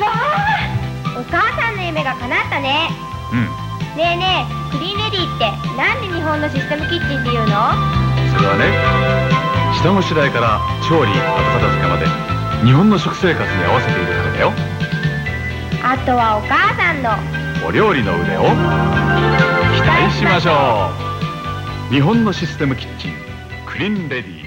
わあお母さんの夢が叶ったね。うん。ねえねえクリーンレディってなんで日本のシステムキッチンっていうの？それはね下ごしらえから調理後片付けまで日本の食生活に合わせているからだよ。あとはお母さんの。お料理の腕を期待しましょう。日本のシステムキッチンクリーンレディ。